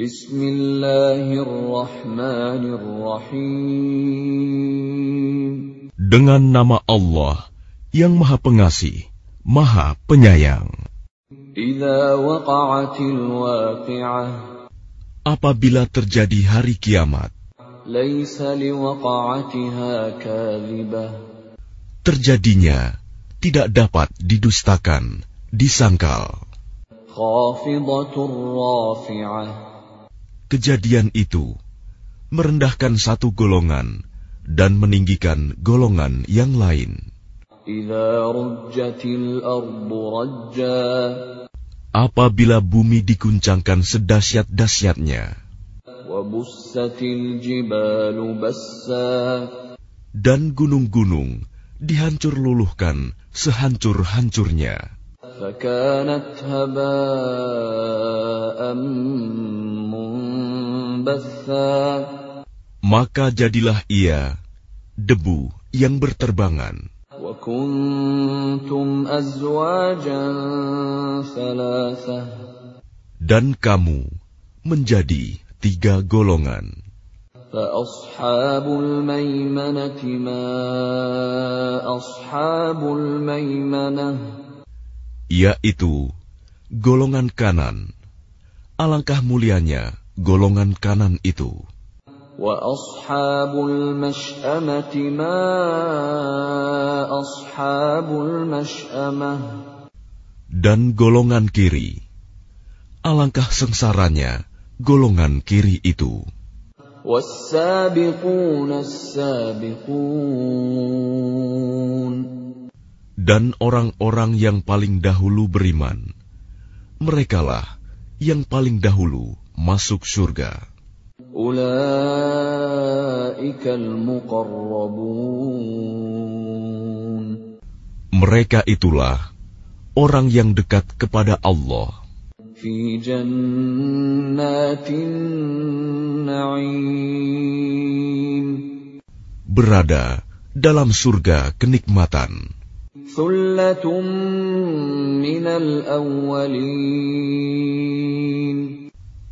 Bismillahirrahmanirrahim. Dengan nama Allah yang Maha Pengasih, Maha Penyayang. Apabila terjadi hari kiamat, terjadinya tidak dapat didustakan, disangkal. Kejadian itu merendahkan satu golongan dan meninggikan golongan yang lain. Apabila bumi diguncangkan sedahsyat-dahsyatnya, dan gunung-gunung dihancur luluhkan sehancur-hancurnya. Maka jadilah ia debu yang berterbangan. Dan kamu menjadi tiga golongan. Yaitu golongan kanan. Alangkah mulianya golongan kanan itu. Dan golongan kiri. Alangkah sengsaranya golongan kiri itu. Dan orang-orang yang paling dahulu beriman, merekalah yang paling dahulu masuk surga. Mereka itulah orang yang dekat kepada Allah. Berada dalam surga kenikmatan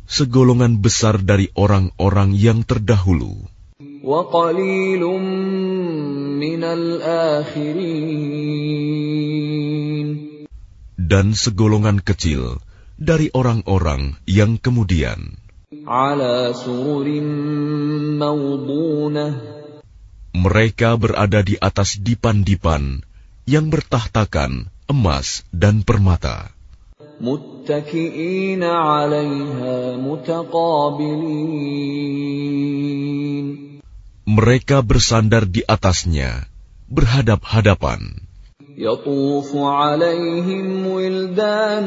segolongan besar dari orang-orang yang terdahulu. Dan segolongan kecil dari orang-orang yang kemudian. Mereka berada di atas dipan-dipan yang bertahtakan emas dan permata. متكئين عليها متقابلين Mereka bersandar di atasnya, berhadap-hadapan. يطوف عليهم ولدان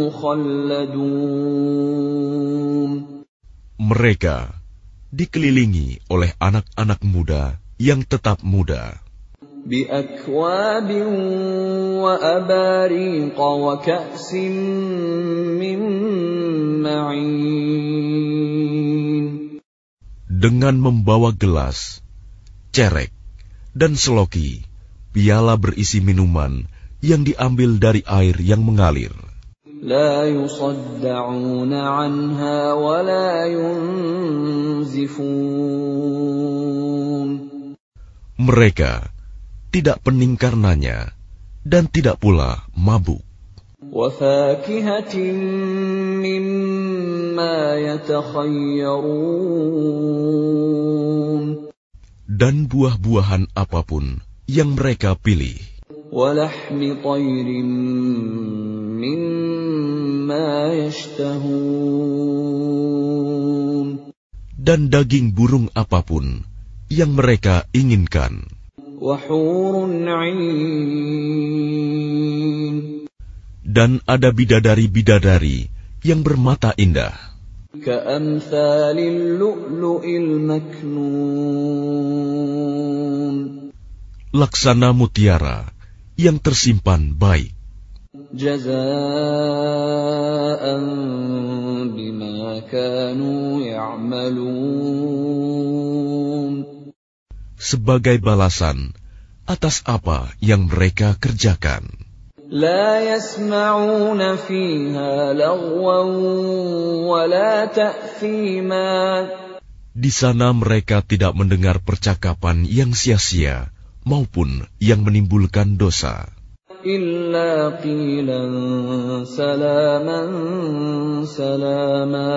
مخلدون Mereka dikelilingi oleh anak-anak muda yang tetap muda. بأكواب وأباريق وكأس من معين Dengan membawa gelas, cerek, dan seloki, piala berisi minuman yang diambil dari air yang mengalir. لا يصدعون عنها ولا ينزفون Mereka tidak pening karenanya, dan tidak pula mabuk. Dan buah-buahan apa pun yang mereka pilih. Dan daging burung apa pun yang mereka inginkan dan ada bidadari-bidadari yang bermata indah. Laksana mutiara yang tersimpan baik sebagai balasan atas apa yang mereka kerjakan. لا يسمعون فيها لغوا ولا تأثيما Di sana mereka tidak mendengar percakapan yang sia-sia maupun yang menimbulkan dosa. إلا قيلا سلاما سلاما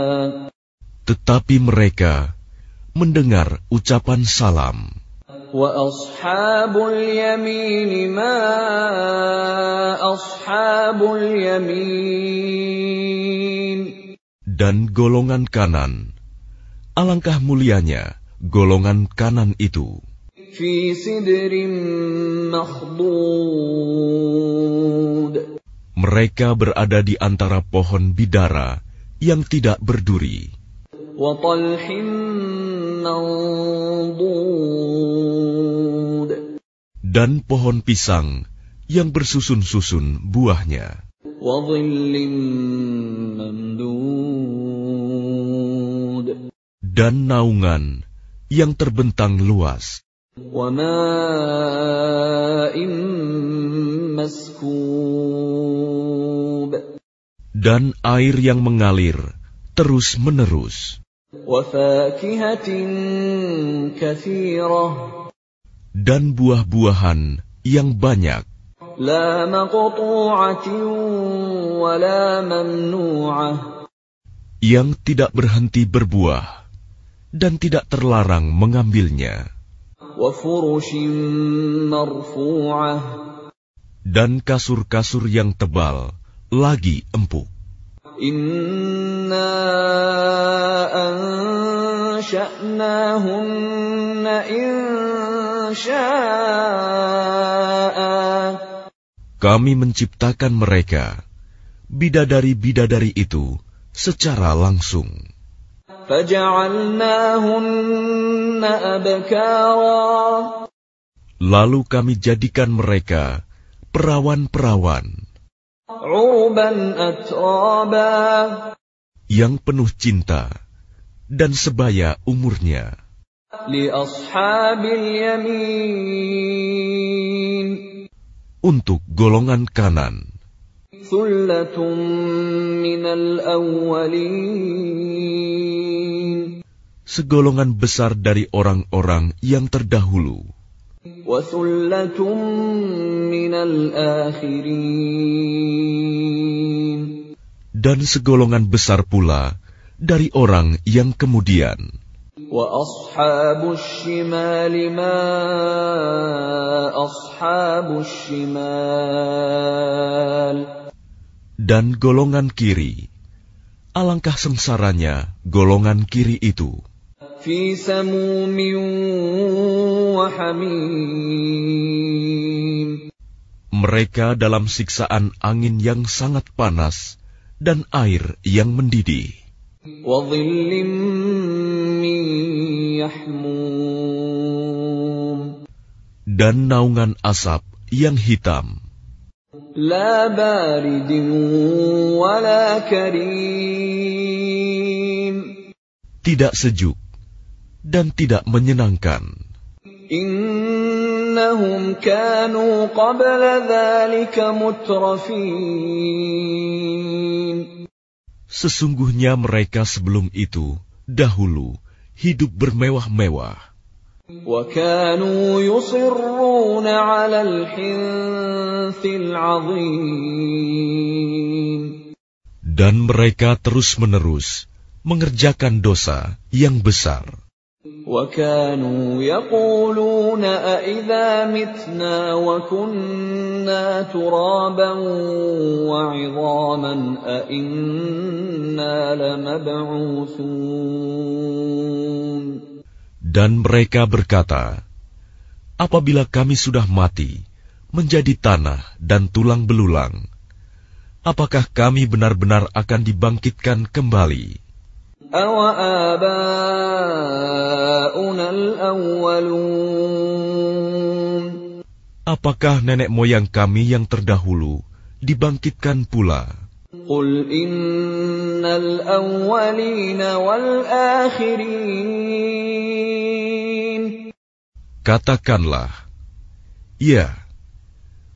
Tetapi mereka mendengar ucapan salam. وأصحاب اليمين ما أصحاب اليمين Dan golongan kanan, alangkah mulianya golongan kanan itu. في سدر مخضود Mereka berada di antara pohon bidara yang tidak berduri وطلح منضود dan pohon pisang yang bersusun-susun buahnya. Dan naungan yang terbentang luas. Dan air yang mengalir terus-menerus dan buah-buahan yang banyak. Yang tidak berhenti berbuah dan tidak terlarang mengambilnya. Dan kasur-kasur yang tebal lagi empuk. Inna kami menciptakan mereka, bidadari-bidadari itu, secara langsung. Lalu kami jadikan mereka perawan-perawan yang penuh cinta dan sebaya umurnya. Untuk golongan kanan. Segolongan besar dari orang-orang yang terdahulu. Dan segolongan besar pula dari orang yang kemudian. وأصحاب الشمال ما أصحاب الشمال Dan golongan kiri, alangkah sengsaranya golongan kiri itu. في سموم وحميم Mereka dalam siksaan angin yang sangat panas dan air yang mendidih, وظل من يحموم dan naungan asap yang hitam, لا بارد ولا كريم tidak sejuk dan tidak menyenangkan. إنهم كانوا قبل ذلك مترفين Sesungguhnya mereka sebelum itu dahulu hidup bermewah-mewah. Dan mereka terus-menerus mengerjakan dosa yang besar. وكانوا يقولون أإذا متنا وكنا ترابا وعظاما أإنا لمبعوثون Dan mereka berkata, Apabila kami sudah mati, menjadi tanah dan tulang belulang, apakah kami benar-benar akan dibangkitkan kembali? Apakah nenek moyang kami yang terdahulu dibangkitkan pula? Katakanlah, ya,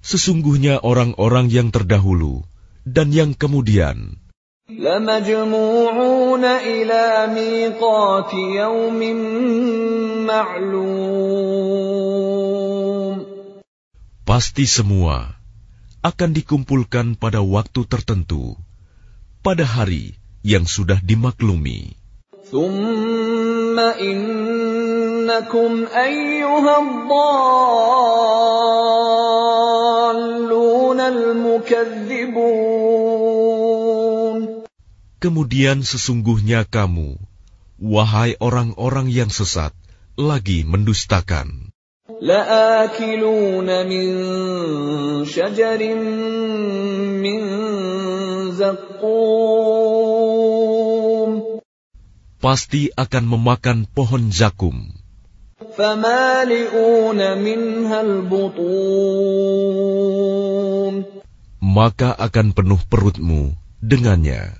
sesungguhnya orang-orang yang terdahulu dan yang kemudian. لمجموعون إلى ميقات يوم معلوم pasti semua akan dikumpulkan pada waktu tertentu, pada hari yang sudah dimaklumi. ثم إنكم أيها الضالون المكذبون Kemudian sesungguhnya kamu, wahai orang-orang yang sesat, lagi mendustakan. لآكلون من شجر من زقوم Pasti akan memakan pohon zakum, فمالئون منها البطون maka akan penuh perutmu dengannya.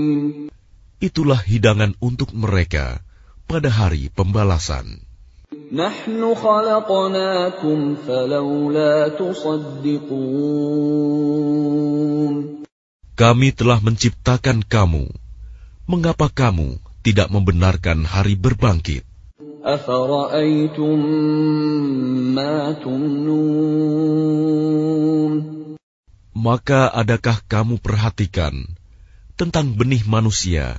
Itulah hidangan untuk mereka pada hari pembalasan. نحن خلقناكم فلولا تصدقون Kami telah menciptakan kamu. Mengapa kamu tidak membenarkan hari berbangkit? أفرأيتم ما تمنون Maka adakah kamu perhatikan tentang benih manusia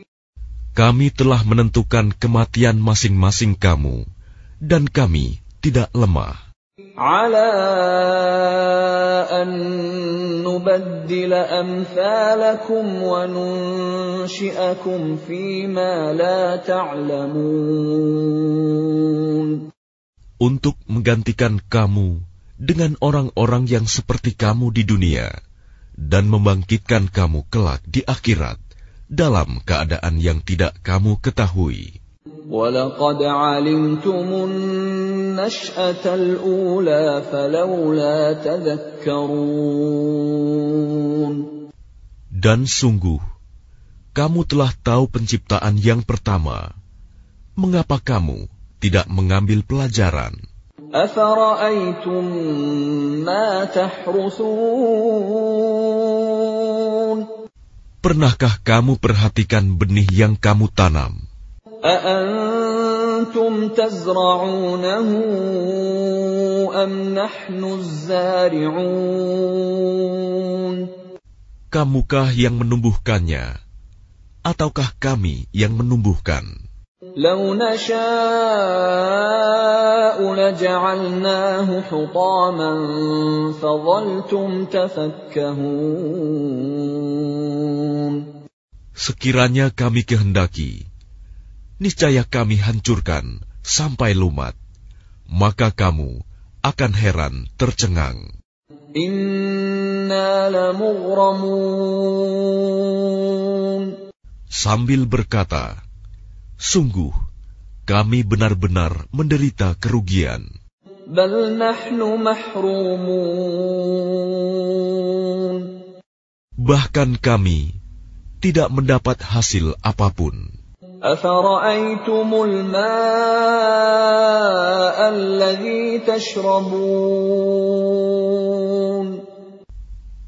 Kami telah menentukan kematian masing-masing kamu, dan kami tidak lemah. على أن نبدل أمثالكم وننشئكم فيما لا تعلمون Untuk menggantikan kamu dengan orang-orang yang seperti kamu di dunia, dan membangkitkan kamu kelak di akhirat dalam keadaan yang tidak kamu ketahui. ولقد علمتم النشأة الأولى فلولا تذكرون Dan sungguh, kamu telah tahu penciptaan yang pertama. Mengapa kamu tidak mengambil pelajaran? أفرأيتم ما تحرثون Pernahkah kamu perhatikan benih yang kamu tanam? أأنتم تزرعونه أم نحن الزارعون Kamukah yang menumbuhkannya? Ataukah kami yang menumbuhkan? لو نشاء لجعلناه حطاما فظلتم تفكهون Sekiranya kami kehendaki, niscaya kami hancurkan sampai lumat, maka kamu akan heran tercengang. إنا لمغرمون Sambil berkata, Sungguh, kami benar-benar menderita kerugian. Bahkan kami tidak mendapat hasil apa pun.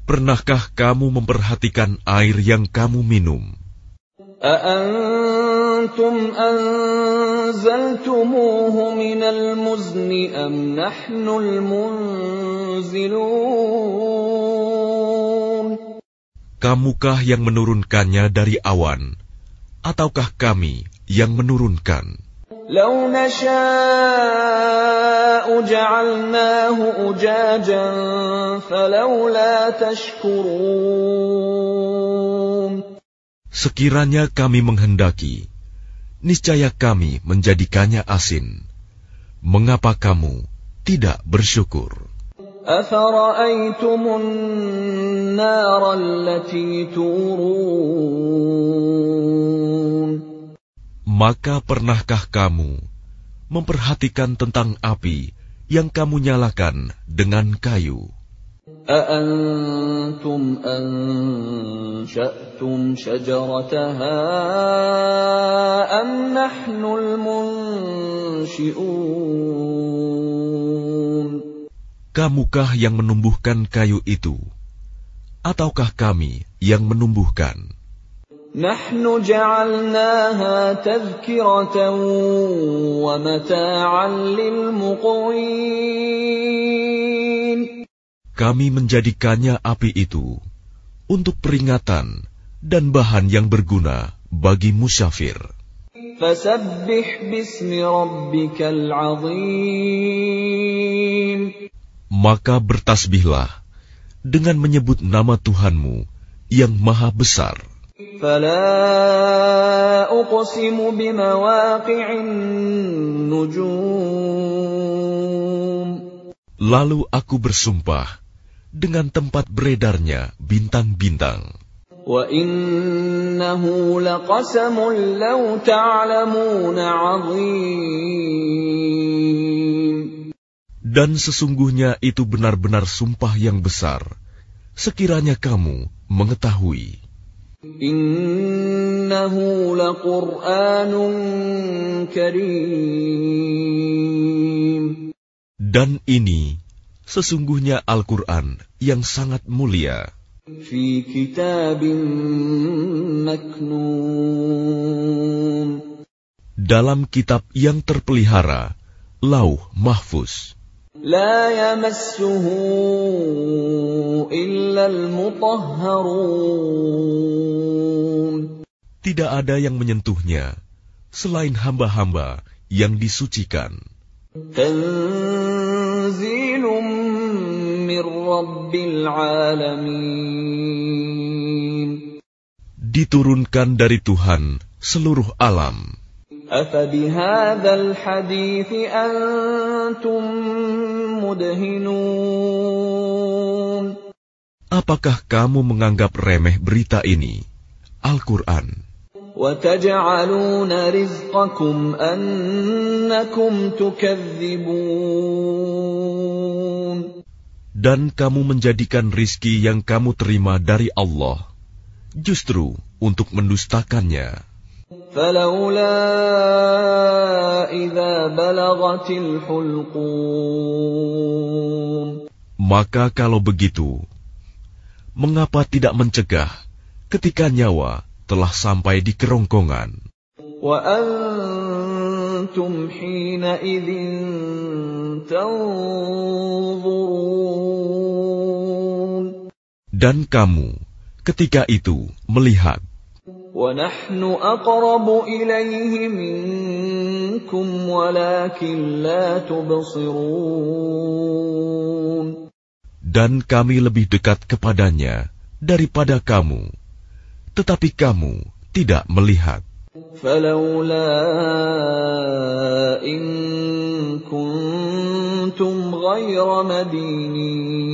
Pernahkah kamu memperhatikan air yang kamu minum? أأنتم أنزلتموه من المزن أم نحن المنزلون Kamukah yang menurunkannya dari awan, ataukah kami yang menurunkan? لو نشاء جعلناه أجاجا فلولا تشكرون Sekiranya kami menghendaki, niscaya kami menjadikannya asin. Mengapa kamu tidak bersyukur? Maka pernahkah kamu memperhatikan tentang api yang kamu nyalakan dengan kayu? أأنتم أنشأتم شجرتها أم نحن المنشئون Kamukah yang menumbuhkan kayu itu? Ataukah kami yang menumbuhkan? نحن جعلناها تذكرة ومتاعا للمقوين kami menjadikannya api itu untuk peringatan dan bahan yang berguna bagi musyafir. Maka bertasbihlah dengan menyebut nama Tuhanmu yang maha besar. Lalu aku bersumpah dengan tempat beredarnya bintang-bintang. وإنه لقسم لو تعلمون عظيم Dan sesungguhnya itu benar-benar sumpah yang besar, sekiranya kamu mengetahui. إنه لقرآن كريم Dan ini sesungguhnya Al-Quran yang sangat mulia في كتاب مكنون dalam kitab yang terpelihara, Lauh Mahfuz. لا يمسه إلا المطهرون Tidak ada yang menyentuhnya selain hamba-hamba yang disucikan. تنزيل من رب العالمين Diturunkan dari Tuhan seluruh alam. أفبهذا الحديث أنتم مدهنون Apakah kamu menganggap remeh berita ini? Al-Quran. وتجعلون رزقكم أنكم تكذبون Dan kamu menjadikan rizki yang kamu terima dari Allah, justru untuk mendustakannya. فلولا إذا بلغت الحلقوم Maka kalau begitu, mengapa tidak mencegah ketika nyawa telah sampai di kerongkongan? وأنتم حينئذ تنظرون Dan kamu ketika itu melihat, ونحن أقرب إليه منكم ولكن لا تبصرون dan kami lebih dekat kepadanya daripada kamu, tetapi kamu tidak melihat. فلولا إن كنتم غير مدينين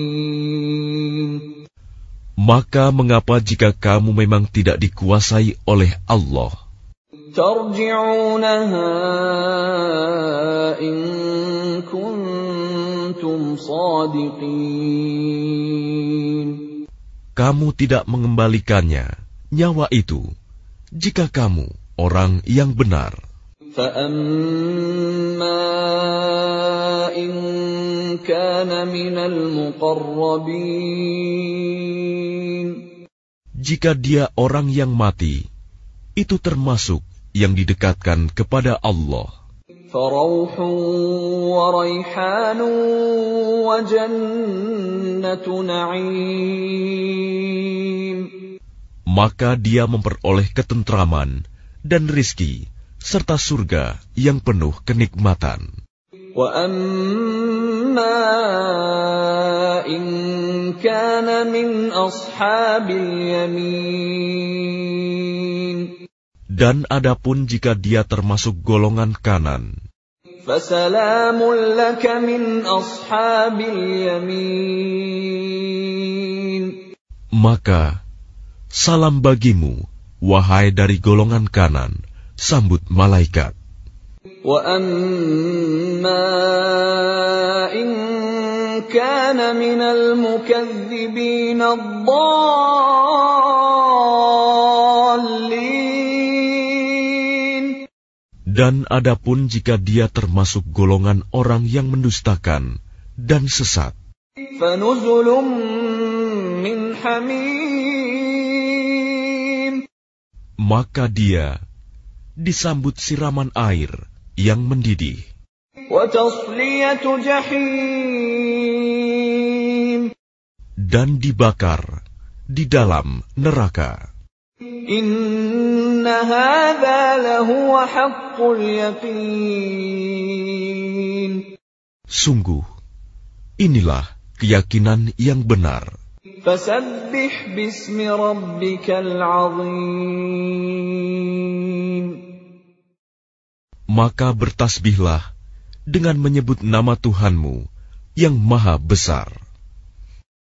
Maka mengapa jika kamu memang tidak dikuasai oleh Allah, ترجعونها إن كنتم صادقين kamu tidak mengembalikannya, nyawa itu, jika kamu orang yang benar. فأما إن كان من المقربين Jika dia orang yang mati, itu termasuk yang didekatkan kepada Allah. فروح وريحان وجنة نعيم Maka dia memperoleh ketentraman dan rizki, serta surga yang penuh kenikmatan. Dan adapun jika dia termasuk golongan kanan, maka salam bagimu wahai dari golongan kanan, sambut malaikat. وأما إن كان من المكذبين الضالين Dan adapun jika dia termasuk golongan orang yang mendustakan dan sesat, فنزل من حميم maka dia disambut siraman air yang mendidih. Dan dibakar di dalam neraka. Sungguh, inilah keyakinan yang benar. Maka bertasbihlah dengan menyebut nama Tuhanmu yang maha besar.